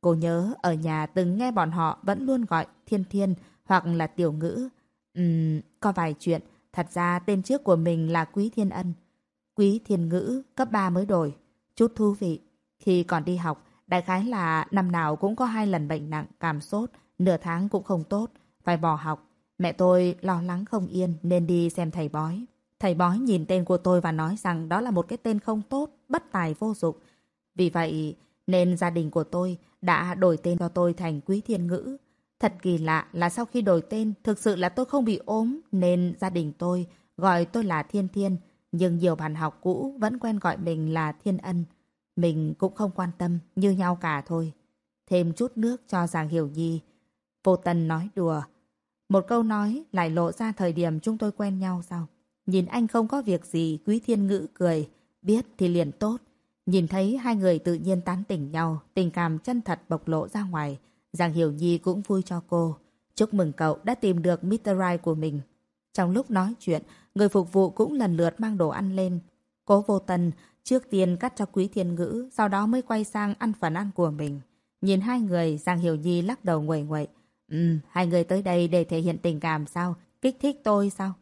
Cô nhớ ở nhà từng nghe bọn họ vẫn luôn gọi thiên thiên hoặc là tiểu ngữ. Ừm, có vài chuyện. Thật ra tên trước của mình là Quý Thiên Ân. Quý Thiên Ngữ cấp 3 mới đổi. Chút thú vị. Khi còn đi học, Đại khái là năm nào cũng có hai lần bệnh nặng, cảm sốt, nửa tháng cũng không tốt, phải bỏ học. Mẹ tôi lo lắng không yên nên đi xem thầy bói. Thầy bói nhìn tên của tôi và nói rằng đó là một cái tên không tốt, bất tài vô dụng. Vì vậy nên gia đình của tôi đã đổi tên cho tôi thành Quý Thiên Ngữ. Thật kỳ lạ là sau khi đổi tên, thực sự là tôi không bị ốm nên gia đình tôi gọi tôi là Thiên Thiên. Nhưng nhiều bạn học cũ vẫn quen gọi mình là Thiên Ân. Mình cũng không quan tâm, như nhau cả thôi. Thêm chút nước cho Giàng Hiểu Nhi. Vô Tân nói đùa. Một câu nói lại lộ ra thời điểm chúng tôi quen nhau sao? Nhìn anh không có việc gì, Quý Thiên Ngữ cười. Biết thì liền tốt. Nhìn thấy hai người tự nhiên tán tỉnh nhau, tình cảm chân thật bộc lộ ra ngoài. Giang Hiểu Nhi cũng vui cho cô. Chúc mừng cậu đã tìm được Mr. Right của mình. Trong lúc nói chuyện, người phục vụ cũng lần lượt mang đồ ăn lên. Cố vô tần Trước tiên cắt cho Quý Thiên Ngữ, sau đó mới quay sang ăn phần ăn của mình. Nhìn hai người, Giang Hiểu Nhi lắc đầu nguẩy nguẩy. Ừ, hai người tới đây để thể hiện tình cảm sao? Kích thích tôi sao?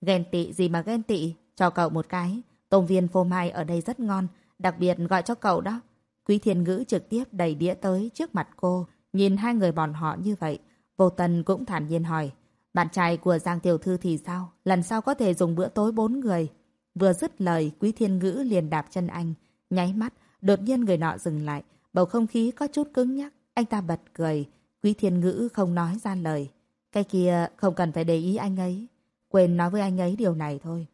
Ghen tị gì mà ghen tị? Cho cậu một cái. Tôm viên phô mai ở đây rất ngon, đặc biệt gọi cho cậu đó. Quý thiên ngữ trực tiếp đẩy đĩa tới trước mặt cô, nhìn hai người bọn họ như vậy. Vô Tần cũng thản nhiên hỏi, bạn trai của Giang Tiểu Thư thì sao? Lần sau có thể dùng bữa tối bốn người. Vừa dứt lời, Quý Thiên Ngữ liền đạp chân anh. Nháy mắt, đột nhiên người nọ dừng lại. Bầu không khí có chút cứng nhắc. Anh ta bật cười. Quý Thiên Ngữ không nói ra lời. Cái kia không cần phải để ý anh ấy. Quên nói với anh ấy điều này thôi.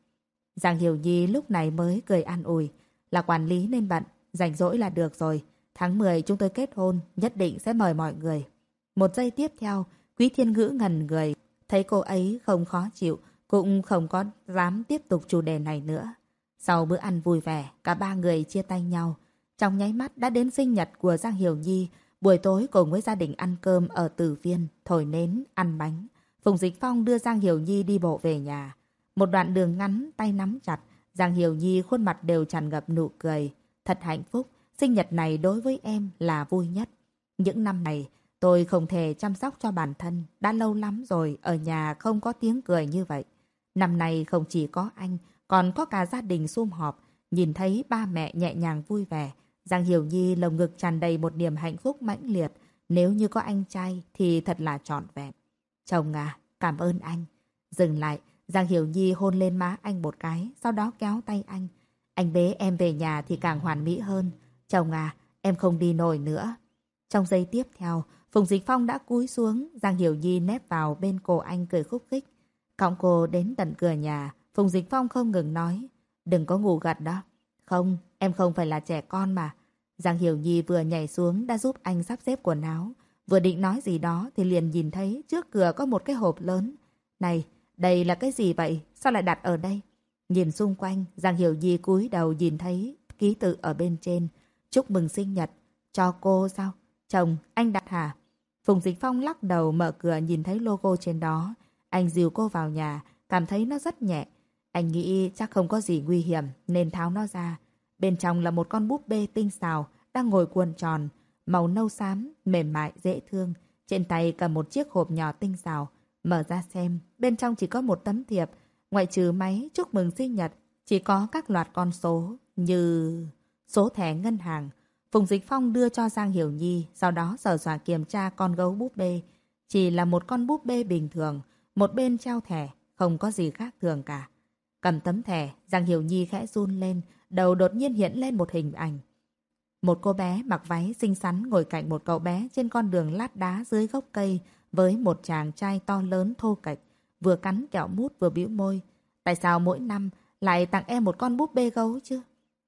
Giang Hiểu Nhi lúc này mới cười an ủi. Là quản lý nên bận. Rảnh rỗi là được rồi. Tháng 10 chúng tôi kết hôn. Nhất định sẽ mời mọi người. Một giây tiếp theo, Quý Thiên Ngữ ngần người. Thấy cô ấy không khó chịu. Cũng không có dám tiếp tục chủ đề này nữa. Sau bữa ăn vui vẻ, cả ba người chia tay nhau. Trong nháy mắt đã đến sinh nhật của Giang Hiểu Nhi. Buổi tối cùng với gia đình ăn cơm ở Tử Viên, thổi nến, ăn bánh. Phùng Dịch Phong đưa Giang Hiểu Nhi đi bộ về nhà. Một đoạn đường ngắn, tay nắm chặt. Giang Hiểu Nhi khuôn mặt đều tràn ngập nụ cười. Thật hạnh phúc, sinh nhật này đối với em là vui nhất. Những năm này, tôi không thể chăm sóc cho bản thân. Đã lâu lắm rồi, ở nhà không có tiếng cười như vậy. Năm nay không chỉ có anh, còn có cả gia đình sum họp. Nhìn thấy ba mẹ nhẹ nhàng vui vẻ. Giang Hiểu Nhi lồng ngực tràn đầy một niềm hạnh phúc mãnh liệt. Nếu như có anh trai thì thật là trọn vẹn. Chồng à, cảm ơn anh. Dừng lại, Giang Hiểu Nhi hôn lên má anh một cái, sau đó kéo tay anh. Anh bế em về nhà thì càng hoàn mỹ hơn. Chồng à, em không đi nổi nữa. Trong giây tiếp theo, Phùng Dịch Phong đã cúi xuống, Giang Hiểu Nhi nép vào bên cổ anh cười khúc khích. Cõng cô đến tận cửa nhà, Phùng Dịch Phong không ngừng nói. Đừng có ngủ gật đó. Không, em không phải là trẻ con mà. Giang Hiểu Nhi vừa nhảy xuống đã giúp anh sắp xếp quần áo. Vừa định nói gì đó thì liền nhìn thấy trước cửa có một cái hộp lớn. Này, đây là cái gì vậy? Sao lại đặt ở đây? Nhìn xung quanh, Giang Hiểu Nhi cúi đầu nhìn thấy ký tự ở bên trên. Chúc mừng sinh nhật. Cho cô sao? Chồng, anh đặt hả? Phùng Dịch Phong lắc đầu mở cửa nhìn thấy logo trên đó. Anh dìu cô vào nhà, cảm thấy nó rất nhẹ. Anh nghĩ chắc không có gì nguy hiểm nên tháo nó ra. Bên trong là một con búp bê tinh xào đang ngồi cuộn tròn, màu nâu xám, mềm mại, dễ thương. Trên tay cầm một chiếc hộp nhỏ tinh xào. Mở ra xem, bên trong chỉ có một tấm thiệp. Ngoại trừ máy chúc mừng sinh nhật, chỉ có các loạt con số như số thẻ ngân hàng. Phùng Dịch Phong đưa cho Giang Hiểu Nhi, sau đó sở soạn kiểm tra con gấu búp bê. Chỉ là một con búp bê bình thường, một bên treo thẻ, không có gì khác thường cả. Cầm tấm thẻ, Giang Hiểu Nhi khẽ run lên, đầu đột nhiên hiện lên một hình ảnh. Một cô bé mặc váy xinh xắn ngồi cạnh một cậu bé trên con đường lát đá dưới gốc cây với một chàng trai to lớn thô kệch, vừa cắn kẹo mút vừa bĩu môi. Tại sao mỗi năm lại tặng em một con búp bê gấu chứ?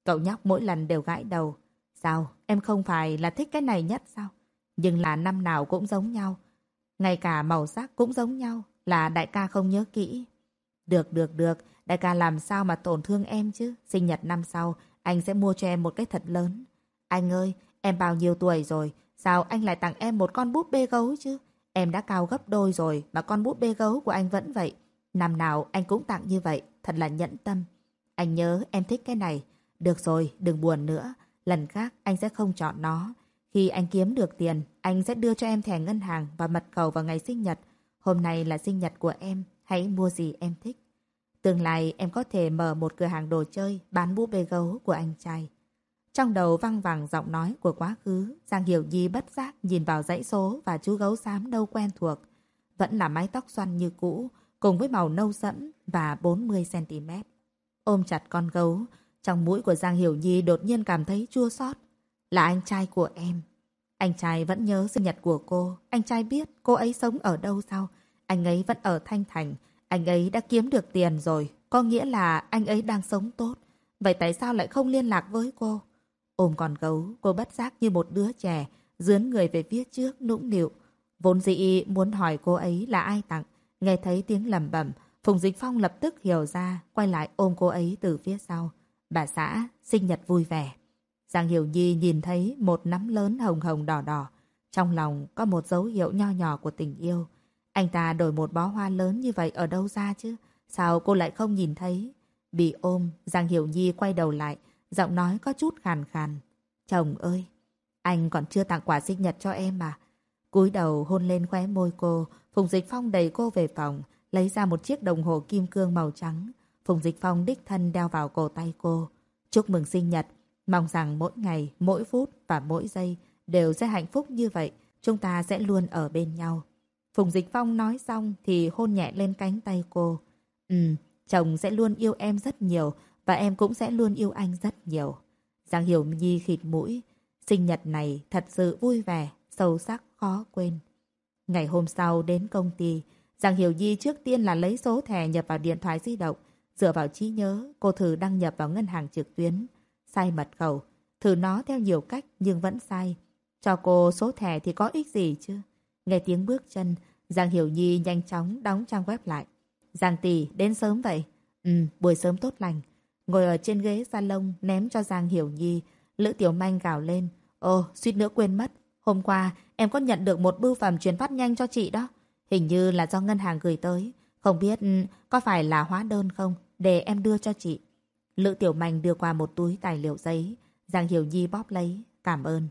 Cậu nhóc mỗi lần đều gãi đầu. Sao, em không phải là thích cái này nhất sao? Nhưng là năm nào cũng giống nhau. Ngay cả màu sắc cũng giống nhau, là đại ca không nhớ kỹ. Được, được, được, đại ca làm sao mà tổn thương em chứ? Sinh nhật năm sau, anh sẽ mua cho em một cái thật lớn. Anh ơi, em bao nhiêu tuổi rồi? Sao anh lại tặng em một con búp bê gấu chứ? Em đã cao gấp đôi rồi mà con búp bê gấu của anh vẫn vậy. Năm nào anh cũng tặng như vậy, thật là nhẫn tâm. Anh nhớ em thích cái này. Được rồi, đừng buồn nữa. Lần khác anh sẽ không chọn nó. Khi anh kiếm được tiền, anh sẽ đưa cho em thẻ ngân hàng và mật khẩu vào ngày sinh nhật. Hôm nay là sinh nhật của em, hãy mua gì em thích. Tương lai em có thể mở một cửa hàng đồ chơi bán búp bê gấu của anh trai. Trong đầu văng vẳng giọng nói của quá khứ, Giang Hiểu Nhi bất giác nhìn vào dãy số và chú gấu xám đâu quen thuộc. Vẫn là mái tóc xoăn như cũ, cùng với màu nâu sẫm và 40cm. Ôm chặt con gấu, trong mũi của Giang Hiểu Nhi đột nhiên cảm thấy chua xót. Là anh trai của em. Anh trai vẫn nhớ sinh nhật của cô. Anh trai biết cô ấy sống ở đâu sao? Anh ấy vẫn ở Thanh Thành. Anh ấy đã kiếm được tiền rồi. Có nghĩa là anh ấy đang sống tốt. Vậy tại sao lại không liên lạc với cô? Ôm con gấu, cô bất giác như một đứa trẻ, dướn người về phía trước, nũng nịu. Vốn dĩ muốn hỏi cô ấy là ai tặng. Nghe thấy tiếng lầm bẩm, Phùng Dịch Phong lập tức hiểu ra, quay lại ôm cô ấy từ phía sau. Bà xã, sinh nhật vui vẻ. Giang Hiểu Nhi nhìn thấy một nắm lớn hồng hồng đỏ đỏ. Trong lòng có một dấu hiệu nho nhỏ của tình yêu. Anh ta đổi một bó hoa lớn như vậy ở đâu ra chứ? Sao cô lại không nhìn thấy? Bị ôm, Giang Hiểu Nhi quay đầu lại, giọng nói có chút khàn khàn. Chồng ơi, anh còn chưa tặng quà sinh nhật cho em mà. cúi đầu hôn lên khóe môi cô, Phùng Dịch Phong đẩy cô về phòng, lấy ra một chiếc đồng hồ kim cương màu trắng. Phùng Dịch Phong đích thân đeo vào cổ tay cô. Chúc mừng sinh nhật. Mong rằng mỗi ngày, mỗi phút và mỗi giây đều sẽ hạnh phúc như vậy. Chúng ta sẽ luôn ở bên nhau. Phùng Dịch Phong nói xong thì hôn nhẹ lên cánh tay cô. Ừ, chồng sẽ luôn yêu em rất nhiều và em cũng sẽ luôn yêu anh rất nhiều. Giang Hiểu Nhi khịt mũi. Sinh nhật này thật sự vui vẻ, sâu sắc, khó quên. Ngày hôm sau đến công ty, Giang Hiểu Nhi trước tiên là lấy số thẻ nhập vào điện thoại di động. Dựa vào trí nhớ, cô thử đăng nhập vào ngân hàng trực tuyến. Sai mật khẩu. Thử nó theo nhiều cách nhưng vẫn sai. Cho cô số thẻ thì có ích gì chứ? Nghe tiếng bước chân, Giang Hiểu Nhi nhanh chóng đóng trang web lại. Giang Tỷ, đến sớm vậy? Ừ, buổi sớm tốt lành. Ngồi ở trên ghế salon ném cho Giang Hiểu Nhi. Lữ Tiểu Manh gào lên. Ồ, suýt nữa quên mất. Hôm qua, em có nhận được một bưu phẩm chuyển phát nhanh cho chị đó. Hình như là do ngân hàng gửi tới. Không biết ừ, có phải là hóa đơn không? Để em đưa cho chị. Lữ Tiểu Manh đưa qua một túi tài liệu giấy. Giang Hiểu Nhi bóp lấy. Cảm ơn.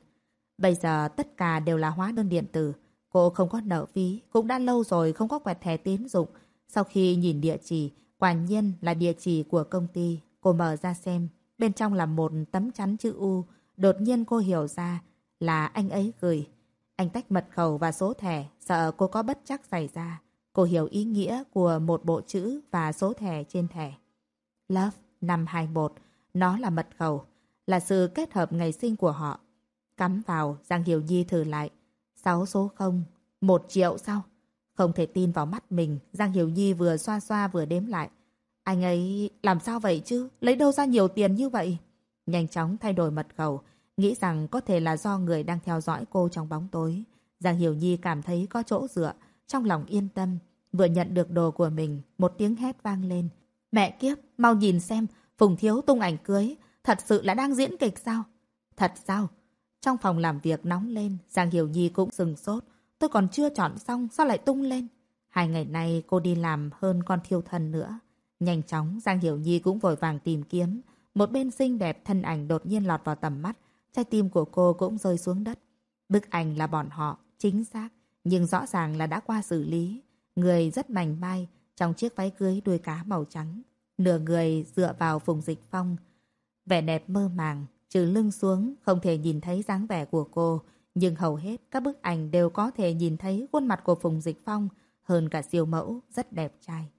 Bây giờ tất cả đều là hóa đơn điện tử. Cô không có nợ phí, cũng đã lâu rồi không có quẹt thẻ tín dụng. Sau khi nhìn địa chỉ, quả nhiên là địa chỉ của công ty. Cô mở ra xem, bên trong là một tấm chắn chữ U. Đột nhiên cô hiểu ra là anh ấy gửi. Anh tách mật khẩu và số thẻ, sợ cô có bất chắc xảy ra. Cô hiểu ý nghĩa của một bộ chữ và số thẻ trên thẻ. Love 521, nó là mật khẩu, là sự kết hợp ngày sinh của họ. Cắm vào, Giang Hiểu Nhi thử lại. 6 số 0, 1 triệu sao? Không thể tin vào mắt mình, Giang Hiểu Nhi vừa xoa xoa vừa đếm lại. Anh ấy làm sao vậy chứ? Lấy đâu ra nhiều tiền như vậy? Nhanh chóng thay đổi mật khẩu, nghĩ rằng có thể là do người đang theo dõi cô trong bóng tối. Giang Hiểu Nhi cảm thấy có chỗ dựa, trong lòng yên tâm. Vừa nhận được đồ của mình, một tiếng hét vang lên. Mẹ kiếp, mau nhìn xem, Phùng Thiếu tung ảnh cưới, thật sự là đang diễn kịch sao? Thật sao? Trong phòng làm việc nóng lên, Giang Hiểu Nhi cũng sừng sốt. Tôi còn chưa chọn xong, sao lại tung lên? Hai ngày nay cô đi làm hơn con thiêu thân nữa. Nhanh chóng, Giang Hiểu Nhi cũng vội vàng tìm kiếm. Một bên xinh đẹp thân ảnh đột nhiên lọt vào tầm mắt. Trái tim của cô cũng rơi xuống đất. Bức ảnh là bọn họ, chính xác. Nhưng rõ ràng là đã qua xử lý. Người rất mảnh mai, trong chiếc váy cưới đuôi cá màu trắng. Nửa người dựa vào phùng dịch phong. Vẻ đẹp mơ màng, trừ lưng xuống, không thể nhìn thấy dáng vẻ của cô. Nhưng hầu hết các bức ảnh đều có thể nhìn thấy khuôn mặt của Phùng Dịch Phong hơn cả siêu mẫu, rất đẹp trai.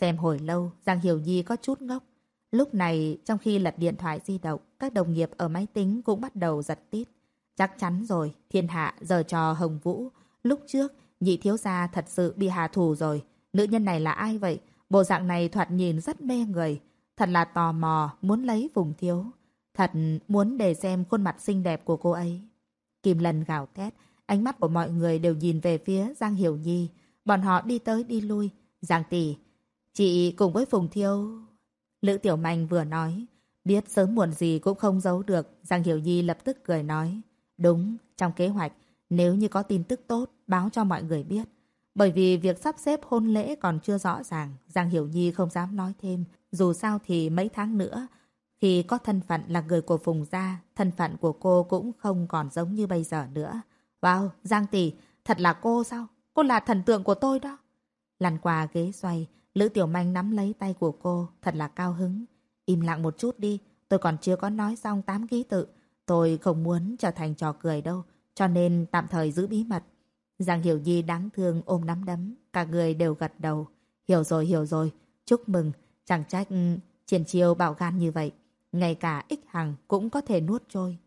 Xem hồi lâu, Giang Hiểu Nhi có chút ngốc. Lúc này, trong khi lật điện thoại di động, các đồng nghiệp ở máy tính cũng bắt đầu giật tít. Chắc chắn rồi, thiên hạ giờ trò Hồng Vũ. Lúc trước, nhị thiếu gia thật sự bị hạ thủ rồi. Nữ nhân này là ai vậy? Bộ dạng này thoạt nhìn rất mê người. Thật là tò mò, muốn lấy vùng thiếu. Thật muốn để xem khuôn mặt xinh đẹp của cô ấy. Kim Lân gào thét, ánh mắt của mọi người đều nhìn về phía Giang Hiểu Nhi. Bọn họ đi tới đi lui. Giang tỷ, chị cùng với Phùng Thiêu... Lữ Tiểu Manh vừa nói, biết sớm muộn gì cũng không giấu được. Giang Hiểu Nhi lập tức cười nói, đúng, trong kế hoạch, nếu như có tin tức tốt, báo cho mọi người biết. Bởi vì việc sắp xếp hôn lễ còn chưa rõ ràng, Giang Hiểu Nhi không dám nói thêm. Dù sao thì mấy tháng nữa, khi có thân phận là người của Phùng Gia, thân phận của cô cũng không còn giống như bây giờ nữa. Wow, Giang Tỷ, thật là cô sao? Cô là thần tượng của tôi đó. Lăn qua ghế xoay, Lữ Tiểu Manh nắm lấy tay của cô, thật là cao hứng. Im lặng một chút đi, tôi còn chưa có nói xong tám ký tự. Tôi không muốn trở thành trò cười đâu, cho nên tạm thời giữ bí mật. Giang Hiểu Nhi đáng thương ôm nắm đấm, cả người đều gật đầu. Hiểu rồi, hiểu rồi, chúc mừng, chẳng trách ừ, triển chiêu bạo gan như vậy. Ngay cả Ích Hằng cũng có thể nuốt trôi.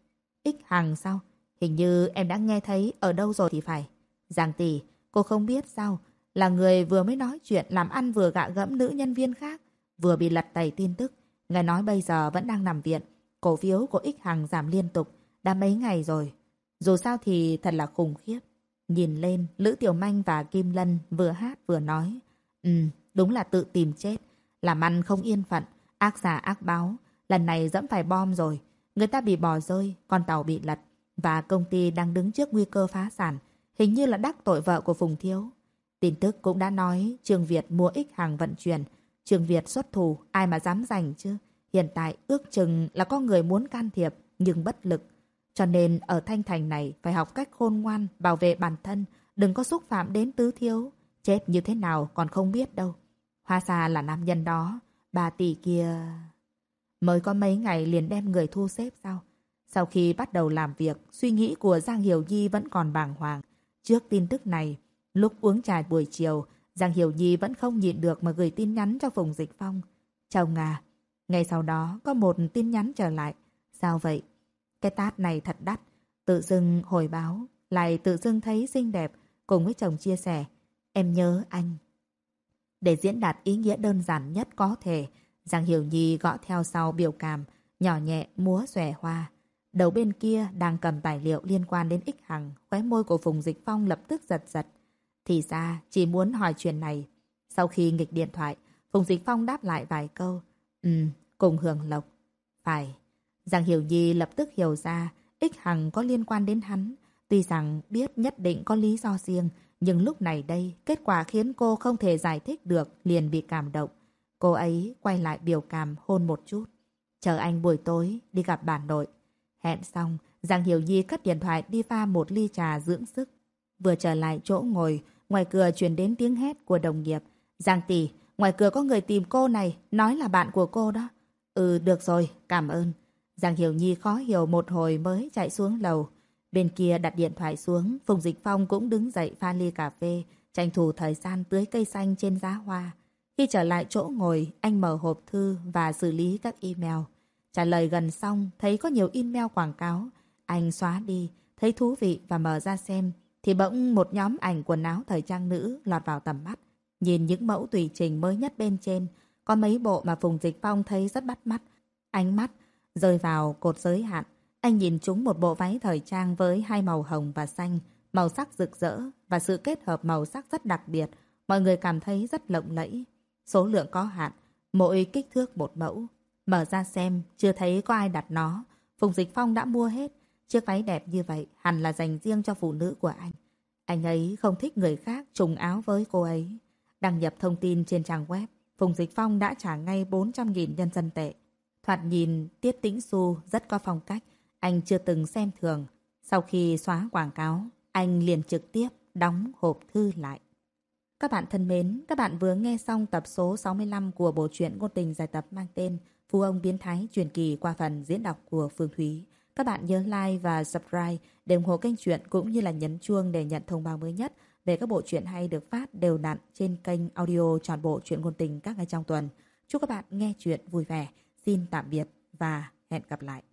Ích Hằng sao? Hình như em đã nghe thấy ở đâu rồi thì phải. Giang tỷ, cô không biết sao? Là người vừa mới nói chuyện làm ăn vừa gạ gẫm nữ nhân viên khác. Vừa bị lật tẩy tin tức. Nghe nói bây giờ vẫn đang nằm viện. Cổ phiếu của Ích Hằng giảm liên tục. Đã mấy ngày rồi. Dù sao thì thật là khủng khiếp. Nhìn lên, Lữ Tiểu Manh và Kim Lân vừa hát vừa nói. Ừ, đúng là tự tìm chết. Làm ăn không yên phận, ác giả ác báo. Lần này dẫm phải bom rồi. Người ta bị bỏ rơi, con tàu bị lật. Và công ty đang đứng trước nguy cơ phá sản. Hình như là đắc tội vợ của Phùng Thiếu. Tin tức cũng đã nói Trường Việt mua ích hàng vận chuyển. Trường Việt xuất thủ, ai mà dám giành chứ? Hiện tại ước chừng là có người muốn can thiệp, nhưng bất lực. Cho nên ở Thanh Thành này phải học cách khôn ngoan, bảo vệ bản thân, đừng có xúc phạm đến tứ thiếu. Chết như thế nào còn không biết đâu. Hoa xa là nam nhân đó, Bà tỷ kia... Mới có mấy ngày liền đem người thu xếp sao? Sau khi bắt đầu làm việc, suy nghĩ của Giang Hiểu Nhi vẫn còn bàng hoàng. Trước tin tức này, lúc uống trà buổi chiều, Giang Hiểu Nhi vẫn không nhịn được mà gửi tin nhắn cho Phùng Dịch Phong. Chồng à, ngay sau đó có một tin nhắn trở lại. Sao vậy? Cái tát này thật đắt. Tự dưng hồi báo, lại tự dưng thấy xinh đẹp, cùng với chồng chia sẻ. Em nhớ anh. Để diễn đạt ý nghĩa đơn giản nhất có thể, Giang Hiểu Nhi gõ theo sau biểu cảm, nhỏ nhẹ múa xòe hoa. Đầu bên kia đang cầm tài liệu liên quan đến ích hằng, khóe môi của Phùng Dịch Phong lập tức giật giật. Thì ra, chỉ muốn hỏi chuyện này. Sau khi nghịch điện thoại, Phùng Dịch Phong đáp lại vài câu. Ừ, cùng hưởng lộc. Phải. Giang Hiểu Nhi lập tức hiểu ra, ích hằng có liên quan đến hắn. Tuy rằng biết nhất định có lý do riêng, nhưng lúc này đây, kết quả khiến cô không thể giải thích được, liền bị cảm động. Cô ấy quay lại biểu cảm hôn một chút. Chờ anh buổi tối đi gặp bà nội. Hẹn xong, Giang Hiểu Nhi cất điện thoại đi pha một ly trà dưỡng sức. Vừa trở lại chỗ ngồi, ngoài cửa truyền đến tiếng hét của đồng nghiệp. Giang tỷ, ngoài cửa có người tìm cô này, nói là bạn của cô đó. Ừ, được rồi, cảm ơn. Giang Hiểu Nhi khó hiểu một hồi mới chạy xuống lầu. Bên kia đặt điện thoại xuống, Phùng Dịch Phong cũng đứng dậy pha ly cà phê, tranh thủ thời gian tưới cây xanh trên giá hoa. Khi trở lại chỗ ngồi, anh mở hộp thư và xử lý các email. Trả lời gần xong, thấy có nhiều email quảng cáo. Anh xóa đi, thấy thú vị và mở ra xem. Thì bỗng một nhóm ảnh quần áo thời trang nữ lọt vào tầm mắt. Nhìn những mẫu tùy trình mới nhất bên trên, có mấy bộ mà Phùng Dịch Phong thấy rất bắt mắt. Ánh mắt rơi vào cột giới hạn. Anh nhìn chúng một bộ váy thời trang với hai màu hồng và xanh, màu sắc rực rỡ và sự kết hợp màu sắc rất đặc biệt. Mọi người cảm thấy rất lộng lẫy. Số lượng có hạn, mỗi kích thước một mẫu. Mở ra xem, chưa thấy có ai đặt nó. Phùng Dịch Phong đã mua hết. Chiếc váy đẹp như vậy hẳn là dành riêng cho phụ nữ của anh. Anh ấy không thích người khác trùng áo với cô ấy. Đăng nhập thông tin trên trang web, Phùng Dịch Phong đã trả ngay 400.000 nhân dân tệ. Thoạt nhìn, Tiết Tĩnh Xu rất có phong cách. Anh chưa từng xem thường. Sau khi xóa quảng cáo, anh liền trực tiếp đóng hộp thư lại. Các bạn thân mến, các bạn vừa nghe xong tập số 65 của bộ truyện ngôn tình giải tập mang tên Phu ông biến thái truyền kỳ qua phần diễn đọc của Phương Thúy. Các bạn nhớ like và subscribe để ủng hộ kênh truyện cũng như là nhấn chuông để nhận thông báo mới nhất về các bộ truyện hay được phát đều đặn trên kênh audio trọn bộ truyện ngôn tình các ngày trong tuần. Chúc các bạn nghe truyện vui vẻ. Xin tạm biệt và hẹn gặp lại.